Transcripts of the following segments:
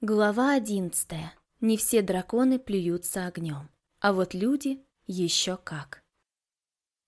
Глава одиннадцатая. Не все драконы плюются огнем. А вот люди еще как.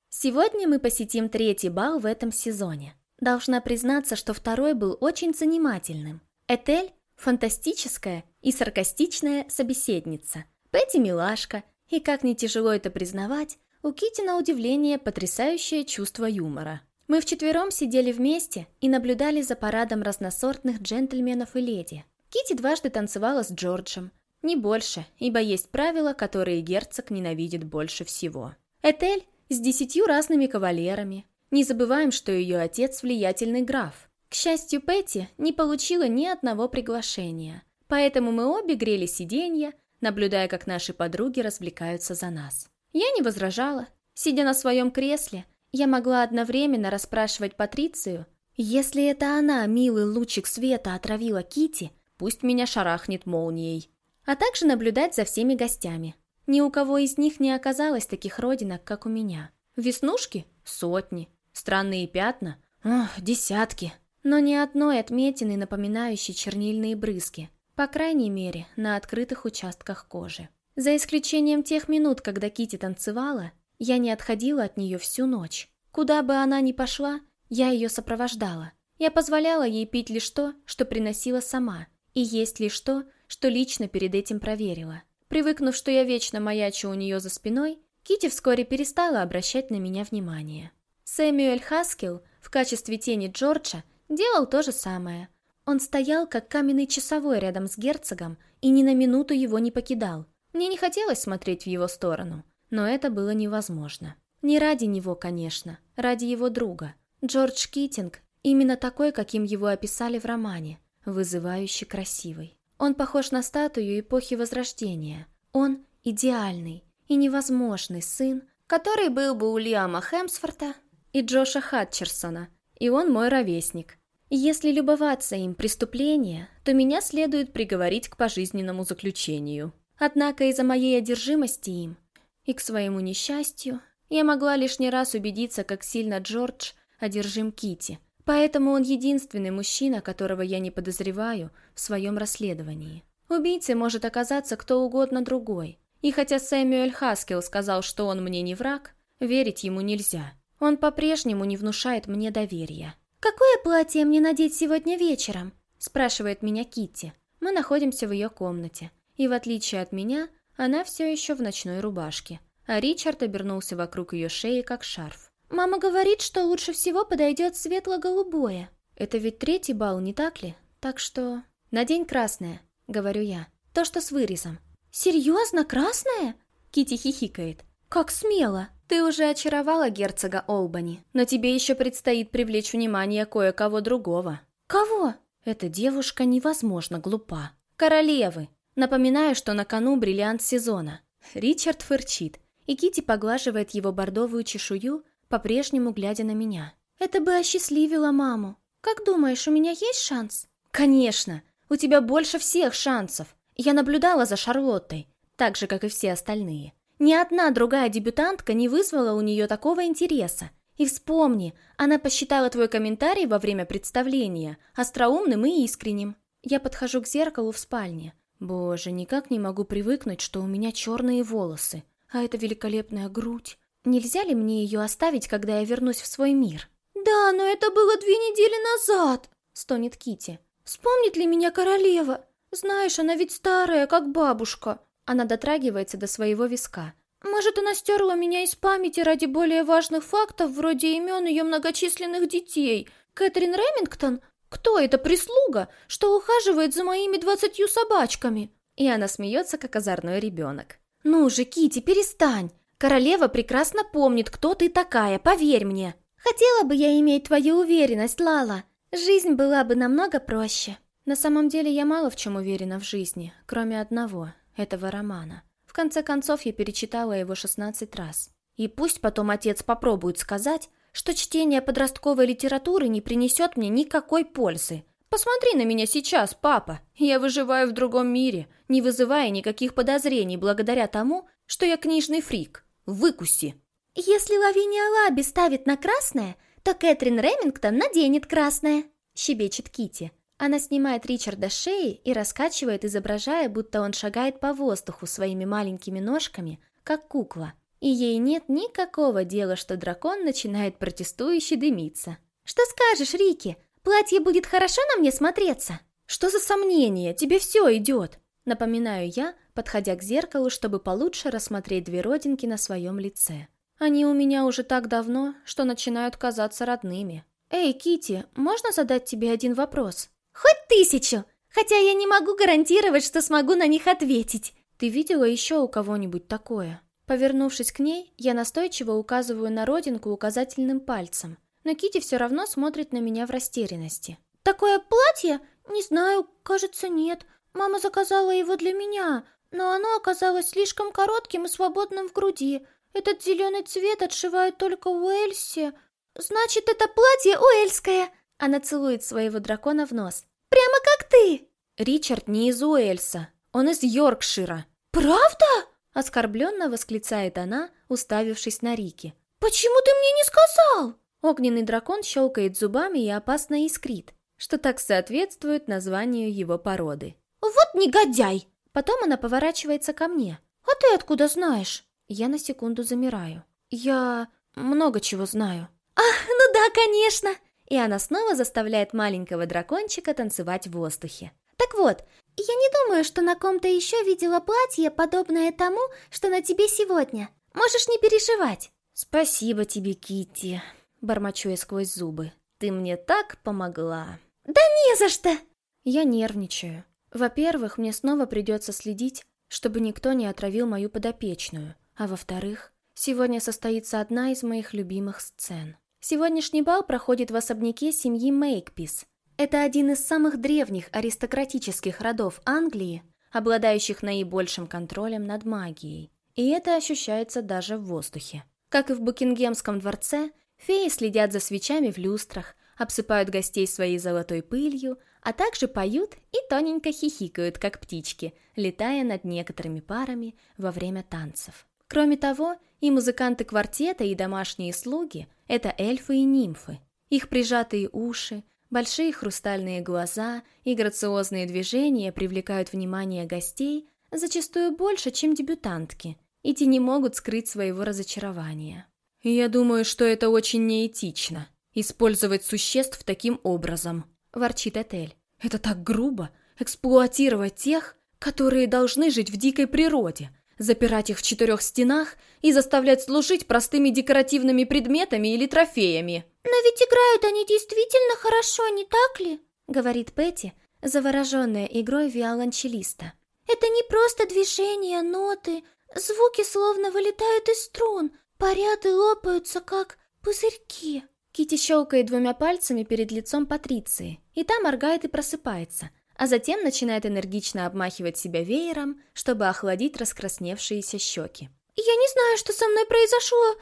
Сегодня мы посетим третий бал в этом сезоне. Должна признаться, что второй был очень занимательным. Этель – фантастическая и саркастичная собеседница. Петти – милашка. И, как не тяжело это признавать, у Кити на удивление потрясающее чувство юмора. Мы вчетвером сидели вместе и наблюдали за парадом разносортных джентльменов и леди. Кити дважды танцевала с Джорджем. Не больше, ибо есть правила, которые герцог ненавидит больше всего. Этель с десятью разными кавалерами. Не забываем, что ее отец влиятельный граф. К счастью, Петти не получила ни одного приглашения. Поэтому мы обе грели сиденья, наблюдая, как наши подруги развлекаются за нас. Я не возражала. Сидя на своем кресле, я могла одновременно расспрашивать Патрицию, если это она, милый лучик света, отравила Кити, пусть меня шарахнет молнией. А также наблюдать за всеми гостями. Ни у кого из них не оказалось таких родинок, как у меня. Веснушки — сотни. Странные пятна — ох, десятки. Но ни одной отметины, напоминающей чернильные брызги. По крайней мере, на открытых участках кожи. За исключением тех минут, когда Кити танцевала, я не отходила от нее всю ночь. Куда бы она ни пошла, я ее сопровождала. Я позволяла ей пить лишь то, что приносила сама, и есть лишь то, что лично перед этим проверила. Привыкнув, что я вечно маячу у нее за спиной, Кити вскоре перестала обращать на меня внимание. Сэмюэль Хаскил в качестве тени Джорджа делал то же самое. Он стоял, как каменный часовой рядом с герцогом, и ни на минуту его не покидал. Мне не хотелось смотреть в его сторону, но это было невозможно. Не ради него, конечно, ради его друга. Джордж Китинг именно такой, каким его описали в романе – вызывающе красивый. Он похож на статую эпохи Возрождения. Он идеальный и невозможный сын, который был бы у Лиама Хемсфорта и Джоша Хатчерсона, и он мой ровесник. Если любоваться им преступление, то меня следует приговорить к пожизненному заключению. Однако из-за моей одержимости им и к своему несчастью я могла лишний раз убедиться, как сильно Джордж одержим Кити – Поэтому он единственный мужчина, которого я не подозреваю в своем расследовании. Убийцей может оказаться кто угодно другой. И хотя Сэмюэль Хаскел сказал, что он мне не враг, верить ему нельзя. Он по-прежнему не внушает мне доверия. «Какое платье мне надеть сегодня вечером?» – спрашивает меня Китти. Мы находимся в ее комнате. И в отличие от меня, она все еще в ночной рубашке. А Ричард обернулся вокруг ее шеи, как шарф. Мама говорит, что лучше всего подойдет светло-голубое. Это ведь третий бал, не так ли? Так что... Надень красное, говорю я. То, что с вырезом. Серьезно, красное? Кити хихикает. Как смело. Ты уже очаровала герцога Олбани, но тебе еще предстоит привлечь внимание кое-кого другого. Кого? Эта девушка невозможно глупа. Королевы. Напоминаю, что на кону бриллиант сезона. Ричард фырчит, и Кити поглаживает его бордовую чешую, по-прежнему глядя на меня. «Это бы осчастливило маму. Как думаешь, у меня есть шанс?» «Конечно! У тебя больше всех шансов. Я наблюдала за Шарлоттой, так же, как и все остальные. Ни одна другая дебютантка не вызвала у нее такого интереса. И вспомни, она посчитала твой комментарий во время представления остроумным и искренним. Я подхожу к зеркалу в спальне. Боже, никак не могу привыкнуть, что у меня черные волосы. А это великолепная грудь. Нельзя ли мне ее оставить, когда я вернусь в свой мир? Да, но это было две недели назад, стонет Кити. Вспомнит ли меня королева? Знаешь, она ведь старая, как бабушка. Она дотрагивается до своего виска. Может, она стерла меня из памяти ради более важных фактов, вроде имен ее многочисленных детей. Кэтрин Ремингтон? Кто эта прислуга, что ухаживает за моими двадцатью собачками? И она смеется, как озорной ребенок. Ну же, Кити, перестань. Королева прекрасно помнит, кто ты такая, поверь мне. Хотела бы я иметь твою уверенность, Лала. Жизнь была бы намного проще. На самом деле я мало в чем уверена в жизни, кроме одного, этого романа. В конце концов, я перечитала его 16 раз. И пусть потом отец попробует сказать, что чтение подростковой литературы не принесет мне никакой пользы. Посмотри на меня сейчас, папа. Я выживаю в другом мире, не вызывая никаких подозрений благодаря тому, что я книжный фрик. Выкуси!» «Если Лавиния Лаби ставит на красное, то Кэтрин Ремингтон наденет красное», — щебечет Кити. Она снимает Ричарда с шеи и раскачивает, изображая, будто он шагает по воздуху своими маленькими ножками, как кукла. И ей нет никакого дела, что дракон начинает протестующе дымиться. «Что скажешь, Рики? Платье будет хорошо на мне смотреться?» «Что за сомнение? Тебе все идет!» Напоминаю я, подходя к зеркалу, чтобы получше рассмотреть две родинки на своем лице. Они у меня уже так давно, что начинают казаться родными. «Эй, Кити, можно задать тебе один вопрос?» Хоть тысячу! Хотя я не могу гарантировать, что смогу на них ответить. Ты видела еще у кого-нибудь такое? Повернувшись к ней, я настойчиво указываю на родинку указательным пальцем, но Кити все равно смотрит на меня в растерянности. «Такое платье? Не знаю, кажется, нет. Мама заказала его для меня, но оно оказалось слишком коротким и свободным в груди. Этот зеленый цвет отшивают только у Эльси. Значит, это платье уэльское!» Она целует своего дракона в нос. «Прямо как ты!» Ричард не из Уэльса, он из Йоркшира. «Правда?» Оскорбленно восклицает она, уставившись на Рики. «Почему ты мне не сказал?» Огненный дракон щелкает зубами и опасно искрит, что так соответствует названию его породы. «Вот негодяй!» Потом она поворачивается ко мне. «А ты откуда знаешь?» Я на секунду замираю. «Я много чего знаю». «Ах, ну да, конечно!» и она снова заставляет маленького дракончика танцевать в воздухе. Так вот, я не думаю, что на ком-то еще видела платье, подобное тому, что на тебе сегодня. Можешь не переживать. Спасибо тебе, Китти, бормочу я сквозь зубы. Ты мне так помогла. Да не за что! Я нервничаю. Во-первых, мне снова придется следить, чтобы никто не отравил мою подопечную. А во-вторых, сегодня состоится одна из моих любимых сцен. Сегодняшний бал проходит в особняке семьи Мейкпис. Это один из самых древних аристократических родов Англии, обладающих наибольшим контролем над магией. И это ощущается даже в воздухе. Как и в Букингемском дворце, феи следят за свечами в люстрах, обсыпают гостей своей золотой пылью, а также поют и тоненько хихикают, как птички, летая над некоторыми парами во время танцев. Кроме того, и музыканты квартета, и домашние слуги – это эльфы и нимфы. Их прижатые уши, большие хрустальные глаза и грациозные движения привлекают внимание гостей зачастую больше, чем дебютантки, и те не могут скрыть своего разочарования. «Я думаю, что это очень неэтично – использовать существ таким образом», – ворчит Этель. «Это так грубо – эксплуатировать тех, которые должны жить в дикой природе – запирать их в четырех стенах и заставлять служить простыми декоративными предметами или трофеями. «Но ведь играют они действительно хорошо, не так ли?» — говорит Петти, завороженная игрой виолончелиста. «Это не просто движения, ноты, звуки словно вылетают из струн, парят и лопаются, как пузырьки». Кити щелкает двумя пальцами перед лицом Патриции, и та моргает и просыпается, а затем начинает энергично обмахивать себя веером, чтобы охладить раскрасневшиеся щеки. «Я не знаю, что со мной произошло.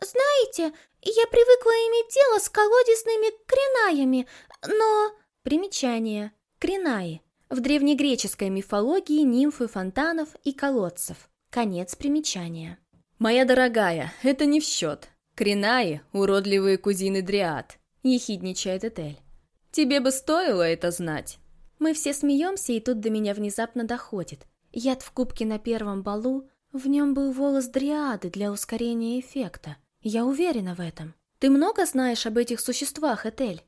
Знаете, я привыкла иметь дело с колодезными кринаями, но...» Примечание. Кринаи. В древнегреческой мифологии нимфы фонтанов и колодцев. Конец примечания. «Моя дорогая, это не в счет. Кринаи — уродливые кузины Дриад», — ехидничает Этель. «Тебе бы стоило это знать». Мы все смеемся, и тут до меня внезапно доходит. Яд в кубке на первом балу, в нем был волос дриады для ускорения эффекта. Я уверена в этом. Ты много знаешь об этих существах, Этель?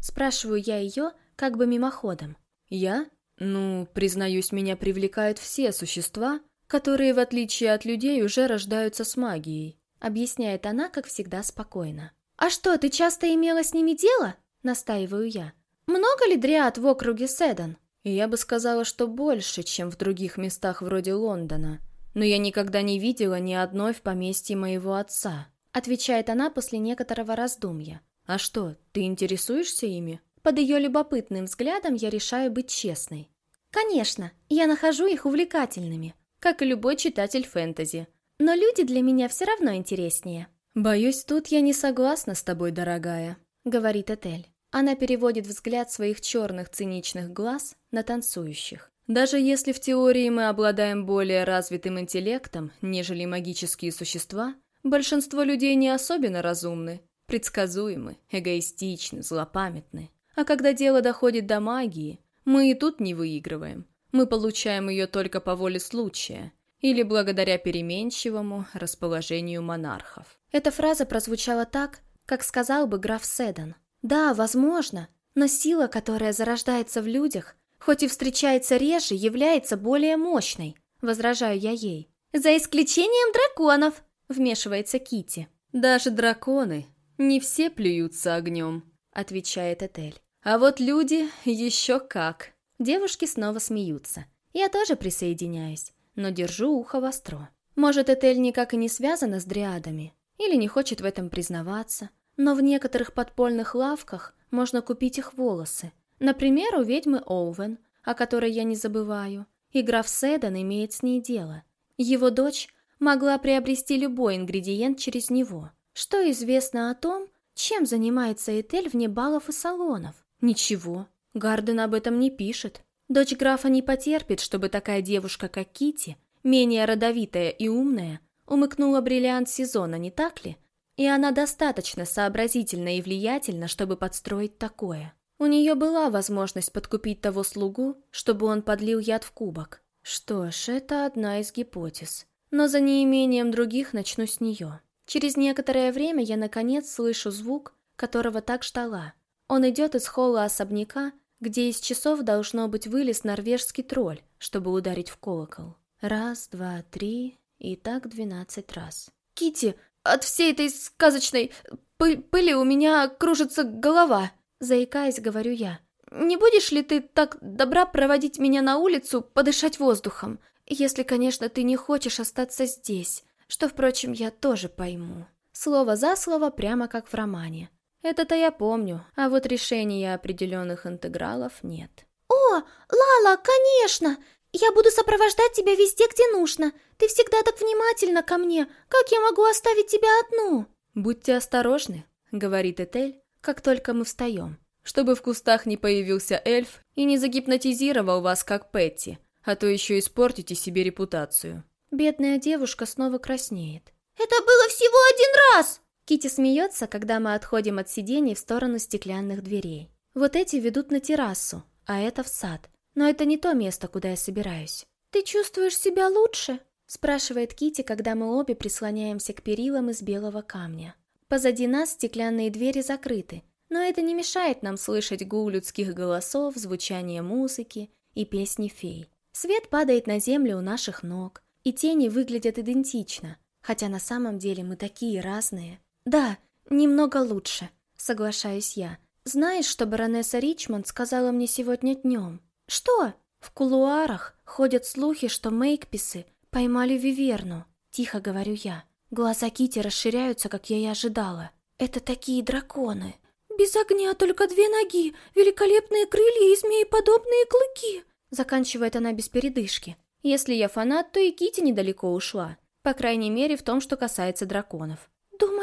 Спрашиваю я ее, как бы мимоходом. Я? Ну, признаюсь, меня привлекают все существа, которые, в отличие от людей, уже рождаются с магией. Объясняет она, как всегда, спокойно. «А что, ты часто имела с ними дело?» Настаиваю я. Много ли дриад в округе Седан? Я бы сказала, что больше, чем в других местах вроде Лондона. Но я никогда не видела ни одной в поместье моего отца. Отвечает она после некоторого раздумья. А что, ты интересуешься ими? Под ее любопытным взглядом я решаю быть честной. Конечно, я нахожу их увлекательными, как и любой читатель фэнтези. Но люди для меня все равно интереснее. «Боюсь, тут я не согласна с тобой, дорогая», — говорит Этель. Она переводит взгляд своих черных циничных глаз на танцующих. Даже если в теории мы обладаем более развитым интеллектом, нежели магические существа, большинство людей не особенно разумны, предсказуемы, эгоистичны, злопамятны. А когда дело доходит до магии, мы и тут не выигрываем. Мы получаем ее только по воле случая или благодаря переменчивому расположению монархов. Эта фраза прозвучала так, как сказал бы граф Седан. Да, возможно, но сила, которая зарождается в людях, хоть и встречается реже, является более мощной, возражаю я ей. За исключением драконов, вмешивается Кити. Даже драконы не все плюются огнем, отвечает Этель. А вот люди еще как. Девушки снова смеются. Я тоже присоединяюсь, но держу ухо востро. Может, Этель никак и не связана с дриадами, или не хочет в этом признаваться, но в некоторых подпольных лавках можно купить их волосы. Например, у ведьмы Оуэн, о которой я не забываю, и граф Седан имеет с ней дело. Его дочь могла приобрести любой ингредиент через него. Что известно о том, чем занимается Этель вне балов и салонов? Ничего. Гарден об этом не пишет. Дочь графа не потерпит, чтобы такая девушка, как Кити, менее родовитая и умная, умыкнула бриллиант сезона, не так ли? И она достаточно сообразительна и влиятельна, чтобы подстроить такое. У нее была возможность подкупить того слугу, чтобы он подлил яд в кубок. Что ж, это одна из гипотез. Но за неимением других начну с нее. Через некоторое время я наконец слышу звук, которого так ждала. Он идет из холла особняка, где из часов должно быть вылез норвежский тролль, чтобы ударить в колокол. Раз, два, три, и так двенадцать раз. Кити, от всей этой сказочной пы пыли у меня кружится голова, заикаясь, говорю я. Не будешь ли ты так добра проводить меня на улицу, подышать воздухом? Если, конечно, ты не хочешь остаться здесь, что, впрочем, я тоже пойму. Слово за слово, прямо как в романе. Это-то я помню, а вот решения определенных интегралов нет. «О, Лала, конечно! Я буду сопровождать тебя везде, где нужно. Ты всегда так внимательна ко мне. Как я могу оставить тебя одну?» «Будьте осторожны», — говорит Этель, как только мы встаем, чтобы в кустах не появился эльф и не загипнотизировал вас, как Петти, а то еще испортите себе репутацию. Бедная девушка снова краснеет. «Это было всего один раз!» Кити смеется, когда мы отходим от сидений в сторону стеклянных дверей. Вот эти ведут на террасу, а это в сад. Но это не то место, куда я собираюсь. «Ты чувствуешь себя лучше?» спрашивает Кити, когда мы обе прислоняемся к перилам из белого камня. Позади нас стеклянные двери закрыты, но это не мешает нам слышать гул людских голосов, звучание музыки и песни фей. Свет падает на землю у наших ног, и тени выглядят идентично, хотя на самом деле мы такие разные. Да, немного лучше, соглашаюсь я. Знаешь, что баронесса Ричмонд сказала мне сегодня днем? Что? В кулуарах ходят слухи, что Мейкписы поймали Виверну. Тихо говорю я. Глаза Кити расширяются, как я и ожидала. Это такие драконы. Без огня только две ноги, великолепные крылья и змееподобные клыки. Заканчивает она без передышки. Если я фанат, то и Кити недалеко ушла. По крайней мере, в том, что касается драконов.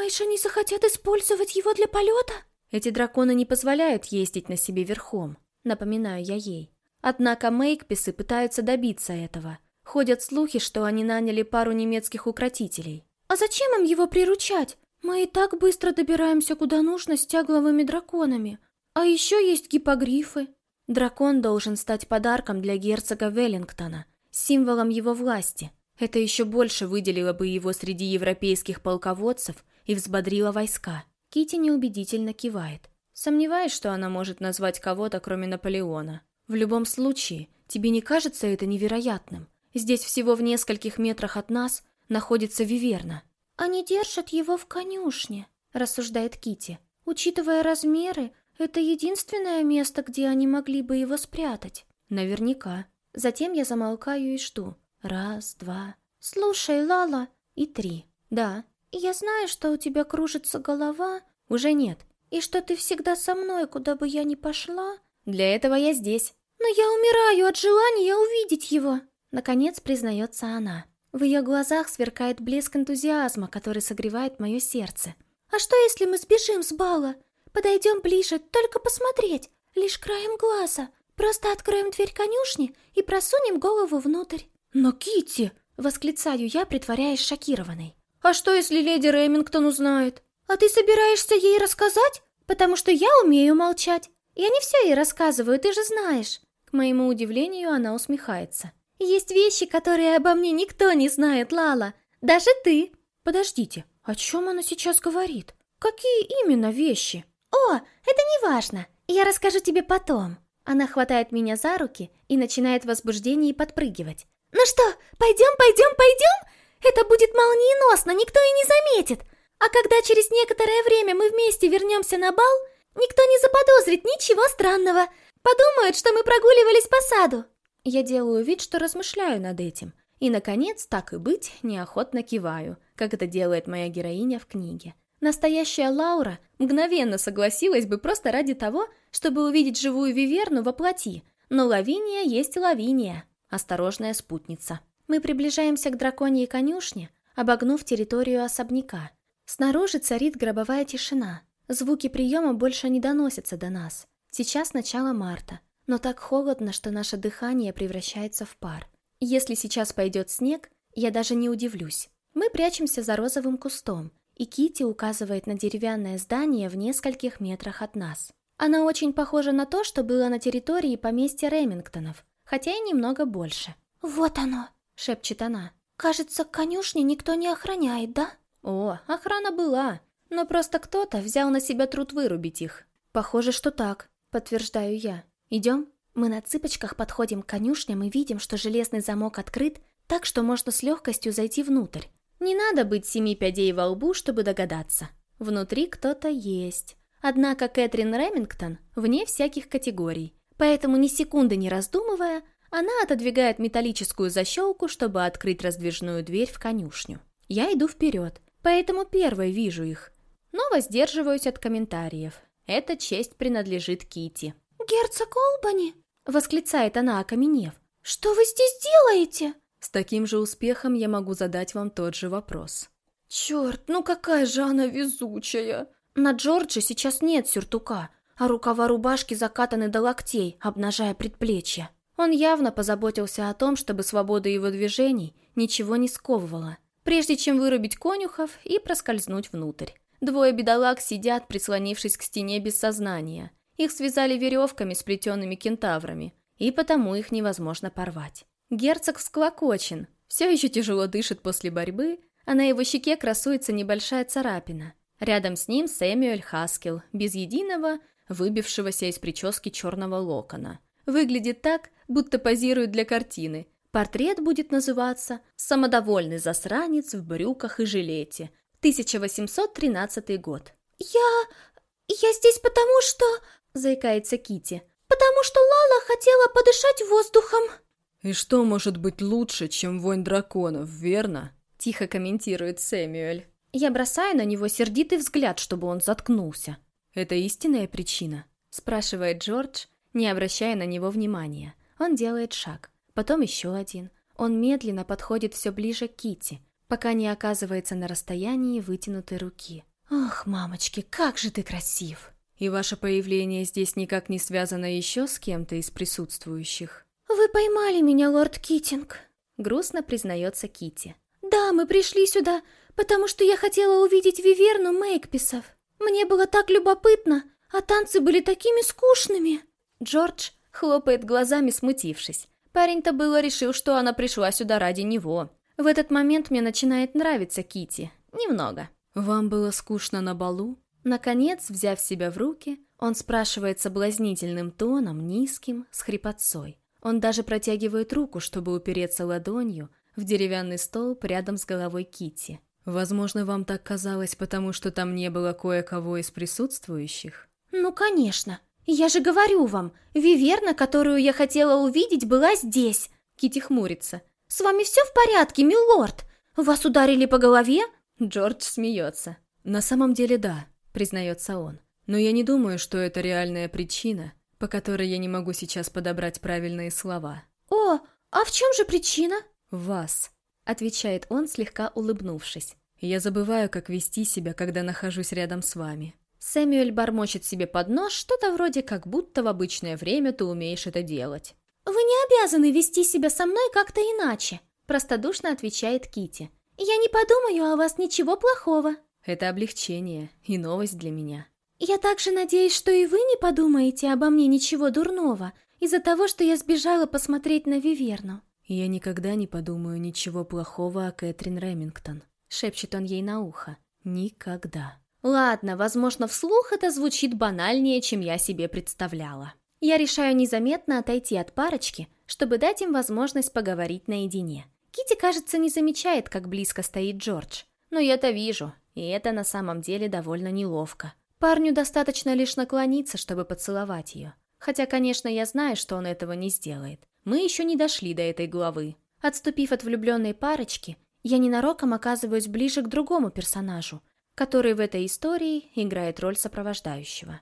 «Думаешь, они захотят использовать его для полета?» Эти драконы не позволяют ездить на себе верхом, напоминаю я ей. Однако мейкписы пытаются добиться этого. Ходят слухи, что они наняли пару немецких укротителей. «А зачем им его приручать? Мы и так быстро добираемся куда нужно с тягловыми драконами. А еще есть гипогрифы». Дракон должен стать подарком для герцога Веллингтона, символом его власти, это еще больше выделило бы его среди европейских полководцев и взбодрило войска. Кити неубедительно кивает. Сомневаюсь, что она может назвать кого-то, кроме Наполеона. В любом случае, тебе не кажется это невероятным? Здесь всего в нескольких метрах от нас находится Виверна. Они держат его в конюшне, рассуждает Кити. Учитывая размеры, это единственное место, где они могли бы его спрятать. Наверняка. Затем я замолкаю и жду. Раз, два. Слушай, Лала. И три. Да. Я знаю, что у тебя кружится голова. Уже нет. И что ты всегда со мной, куда бы я ни пошла. Для этого я здесь. Но я умираю от желания увидеть его. Наконец признается она. В ее глазах сверкает блеск энтузиазма, который согревает мое сердце. А что, если мы сбежим с бала? Подойдем ближе, только посмотреть, лишь краем глаза. Просто откроем дверь конюшни и просунем голову внутрь. «Но Китти!» — восклицаю я, притворяясь шокированной. «А что, если леди Ремингтон узнает?» «А ты собираешься ей рассказать? Потому что я умею молчать. Я не все ей рассказываю, ты же знаешь. К моему удивлению, она усмехается. Есть вещи, которые обо мне никто не знает, Лала. Даже ты. Подождите, о чем она сейчас говорит? Какие именно вещи? О, это не важно. Я расскажу тебе потом. Она хватает меня за руки и начинает в возбуждении подпрыгивать. «Ну что, пойдем, пойдем, пойдем? Это будет молниеносно, никто и не заметит. А когда через некоторое время мы вместе вернемся на бал, никто не заподозрит ничего странного. Подумают, что мы прогуливались по саду». Я делаю вид, что размышляю над этим. И, наконец, так и быть, неохотно киваю, как это делает моя героиня в книге. Настоящая Лаура мгновенно согласилась бы просто ради того, чтобы увидеть живую Виверну во плоти. Но Лавиния есть Лавиния, осторожная спутница. Мы приближаемся к драконьей конюшне, обогнув территорию особняка. Снаружи царит гробовая тишина. Звуки приема больше не доносятся до нас. Сейчас начало марта, но так холодно, что наше дыхание превращается в пар. Если сейчас пойдет снег, я даже не удивлюсь. Мы прячемся за розовым кустом, и Кити указывает на деревянное здание в нескольких метрах от нас. Она очень похожа на то, что было на территории поместья Ремингтонов, хотя и немного больше. «Вот оно!» — шепчет она. «Кажется, конюшни никто не охраняет, да?» «О, охрана была, но просто кто-то взял на себя труд вырубить их». «Похоже, что так», — подтверждаю я. «Идем?» Мы на цыпочках подходим к конюшням и видим, что железный замок открыт, так что можно с легкостью зайти внутрь. Не надо быть семи пядей во лбу, чтобы догадаться. Внутри кто-то есть. Однако Кэтрин Ремингтон вне всяких категорий, поэтому ни секунды не раздумывая, она отодвигает металлическую защелку, чтобы открыть раздвижную дверь в конюшню. Я иду вперед, поэтому первой вижу их, но воздерживаюсь от комментариев. Эта честь принадлежит Кити. «Герцог Олбани!» — восклицает она, окаменев. «Что вы здесь делаете?» С таким же успехом я могу задать вам тот же вопрос. «Черт, ну какая же она везучая!» На Джорджи сейчас нет сюртука, а рукава рубашки закатаны до локтей, обнажая предплечья. Он явно позаботился о том, чтобы свобода его движений ничего не сковывала, прежде чем вырубить конюхов и проскользнуть внутрь. Двое бедолаг сидят, прислонившись к стене без сознания. Их связали веревками, сплетенными кентаврами, и потому их невозможно порвать. Герцог всклокочен, все еще тяжело дышит после борьбы, а на его щеке красуется небольшая царапина – Рядом с ним Сэмюэль Хаскел, без единого, выбившегося из прически черного локона. Выглядит так, будто позирует для картины. Портрет будет называться «Самодовольный засранец в брюках и жилете», 1813 год. «Я... я здесь потому что...» — заикается Кити. «Потому что Лала хотела подышать воздухом». «И что может быть лучше, чем вонь драконов, верно?» — тихо комментирует Сэмюэль. Я бросаю на него сердитый взгляд, чтобы он заткнулся. «Это истинная причина?» – спрашивает Джордж, не обращая на него внимания. Он делает шаг, потом еще один. Он медленно подходит все ближе к Кити, пока не оказывается на расстоянии вытянутой руки. «Ох, мамочки, как же ты красив!» «И ваше появление здесь никак не связано еще с кем-то из присутствующих?» «Вы поймали меня, лорд Китинг», — грустно признается Кити. «Да, мы пришли сюда, потому что я хотела увидеть Виверну Мейкписов. Мне было так любопытно, а танцы были такими скучными». Джордж хлопает глазами, смутившись. Парень-то было решил, что она пришла сюда ради него. В этот момент мне начинает нравиться Кити. Немного. «Вам было скучно на балу?» Наконец, взяв себя в руки, он спрашивает соблазнительным тоном, низким, с хрипотцой. Он даже протягивает руку, чтобы упереться ладонью в деревянный столб рядом с головой Кити. Возможно, вам так казалось, потому что там не было кое-кого из присутствующих? Ну, конечно. Я же говорю вам, Виверна, которую я хотела увидеть, была здесь. Кити хмурится. С вами все в порядке, милорд? Вас ударили по голове? Джордж смеется. На самом деле да, признается он. Но я не думаю, что это реальная причина, по которой я не могу сейчас подобрать правильные слова. О, а в чем же причина? Вас. — отвечает он, слегка улыбнувшись. «Я забываю, как вести себя, когда нахожусь рядом с вами». Сэмюэль бормочет себе под нос что-то вроде «как будто в обычное время ты умеешь это делать». «Вы не обязаны вести себя со мной как-то иначе», — простодушно отвечает Кити. «Я не подумаю о вас ничего плохого». Это облегчение и новость для меня. Я также надеюсь, что и вы не подумаете обо мне ничего дурного из-за того, что я сбежала посмотреть на Виверну. «Я никогда не подумаю ничего плохого о Кэтрин Ремингтон», — шепчет он ей на ухо. «Никогда». Ладно, возможно, вслух это звучит банальнее, чем я себе представляла. Я решаю незаметно отойти от парочки, чтобы дать им возможность поговорить наедине. Кити, кажется, не замечает, как близко стоит Джордж. Но я-то вижу, и это на самом деле довольно неловко. Парню достаточно лишь наклониться, чтобы поцеловать ее. Хотя, конечно, я знаю, что он этого не сделает. Мы еще не дошли до этой главы. Отступив от влюбленной парочки, я ненароком оказываюсь ближе к другому персонажу, который в этой истории играет роль сопровождающего.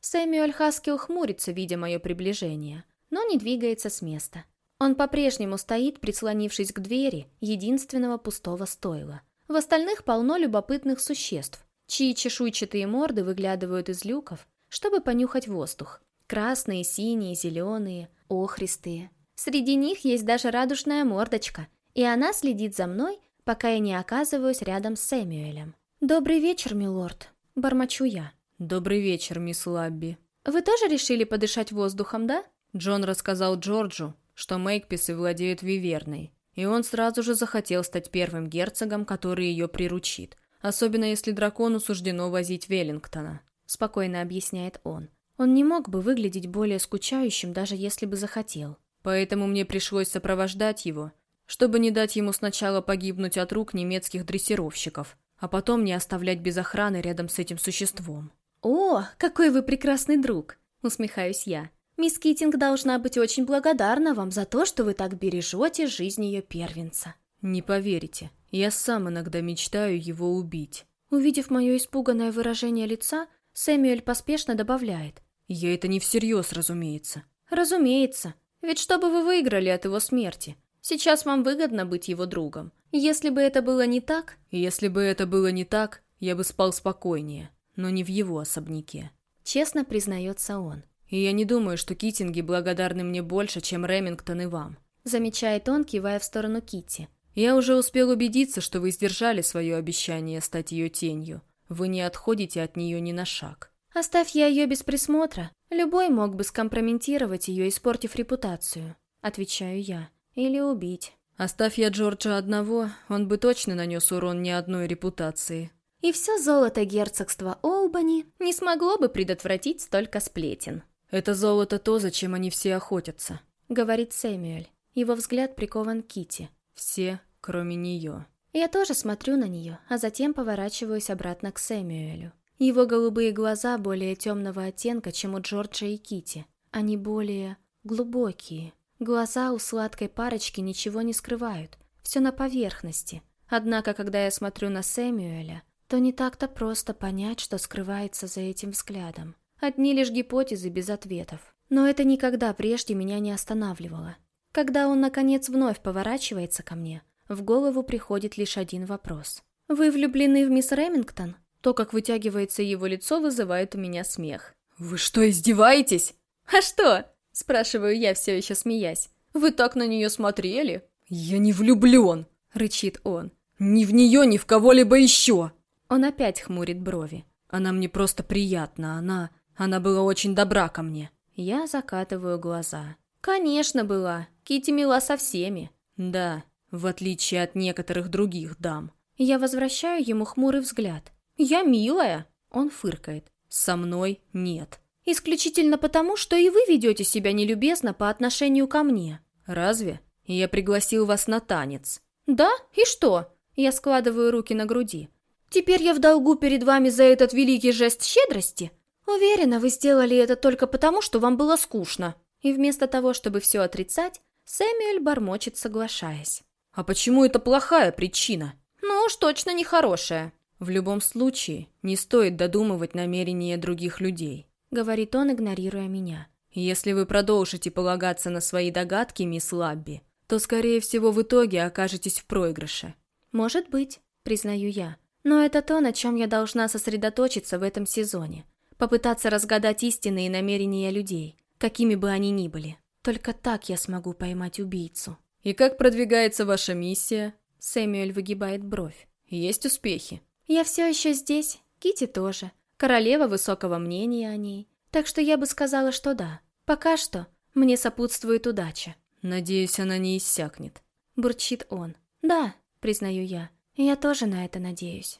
Сэмюэль Хаскил хмурится, видя мое приближение, но не двигается с места. Он по-прежнему стоит, прислонившись к двери единственного пустого стойла. В остальных полно любопытных существ, чьи чешуйчатые морды выглядывают из люков, чтобы понюхать воздух. Красные, синие, зеленые, охристые. Среди них есть даже радужная мордочка, и она следит за мной, пока я не оказываюсь рядом с Сэмюэлем. «Добрый вечер, милорд», — бормочу я. «Добрый вечер, мисс Лабби». «Вы тоже решили подышать воздухом, да?» Джон рассказал Джорджу, что Мейкписы владеют Виверной, и он сразу же захотел стать первым герцогом, который ее приручит, особенно если дракону суждено возить Веллингтона. Спокойно объясняет он. Он не мог бы выглядеть более скучающим, даже если бы захотел. Поэтому мне пришлось сопровождать его, чтобы не дать ему сначала погибнуть от рук немецких дрессировщиков, а потом не оставлять без охраны рядом с этим существом. «О, какой вы прекрасный друг!» — усмехаюсь я. «Мисс Китинг должна быть очень благодарна вам за то, что вы так бережете жизнь ее первенца». «Не поверите, я сам иногда мечтаю его убить». Увидев мое испуганное выражение лица, Сэмюэль поспешно добавляет. «Я это не всерьез, разумеется». «Разумеется. Ведь что бы вы выиграли от его смерти? Сейчас вам выгодно быть его другом. Если бы это было не так...» «Если бы это было не так, я бы спал спокойнее но не в его особняке. Честно признается он. И я не думаю, что Китинги благодарны мне больше, чем Ремингтон и вам. Замечает он, кивая в сторону Кити. Я уже успел убедиться, что вы сдержали свое обещание стать ее тенью. Вы не отходите от нее ни на шаг. Оставь я ее без присмотра. Любой мог бы скомпрометировать ее, испортив репутацию. Отвечаю я. Или убить. Оставь я Джорджа одного, он бы точно нанес урон ни одной репутации и все золото герцогства Олбани не смогло бы предотвратить столько сплетен. «Это золото то, зачем они все охотятся», — говорит Сэмюэль. Его взгляд прикован к Кити. «Все, кроме нее». Я тоже смотрю на нее, а затем поворачиваюсь обратно к Сэмюэлю. Его голубые глаза более темного оттенка, чем у Джорджа и Кити. Они более глубокие. Глаза у сладкой парочки ничего не скрывают. Все на поверхности. Однако, когда я смотрю на Сэмюэля, то не так-то просто понять, что скрывается за этим взглядом. Одни лишь гипотезы без ответов. Но это никогда прежде меня не останавливало. Когда он, наконец, вновь поворачивается ко мне, в голову приходит лишь один вопрос. «Вы влюблены в мисс Ремингтон?» То, как вытягивается его лицо, вызывает у меня смех. «Вы что, издеваетесь?» «А что?» – спрашиваю я, все еще смеясь. «Вы так на нее смотрели?» «Я не влюблен!» – рычит он. «Ни в нее, ни в кого-либо еще!» Он опять хмурит брови. Она мне просто приятна, она... Она была очень добра ко мне. Я закатываю глаза. Конечно, была. Кити мила со всеми. Да, в отличие от некоторых других дам. Я возвращаю ему хмурый взгляд. Я милая. Он фыркает. Со мной нет. Исключительно потому, что и вы ведете себя нелюбезно по отношению ко мне. Разве? Я пригласил вас на танец. Да? И что? Я складываю руки на груди. Теперь я в долгу перед вами за этот великий жест щедрости? Уверена, вы сделали это только потому, что вам было скучно. И вместо того, чтобы все отрицать, Сэмюэль бормочет, соглашаясь. А почему это плохая причина? Ну уж точно не хорошая. В любом случае, не стоит додумывать намерения других людей. Говорит он, игнорируя меня. Если вы продолжите полагаться на свои догадки, мисс Лабби, то, скорее всего, в итоге окажетесь в проигрыше. Может быть, признаю я. Но это то, на чем я должна сосредоточиться в этом сезоне. Попытаться разгадать истинные намерения людей, какими бы они ни были. Только так я смогу поймать убийцу. «И как продвигается ваша миссия?» Сэмюэль выгибает бровь. «Есть успехи?» «Я все еще здесь. Кити тоже. Королева высокого мнения о ней. Так что я бы сказала, что да. Пока что мне сопутствует удача. «Надеюсь, она не иссякнет», — бурчит он. «Да», — признаю я, — я тоже на это надеюсь.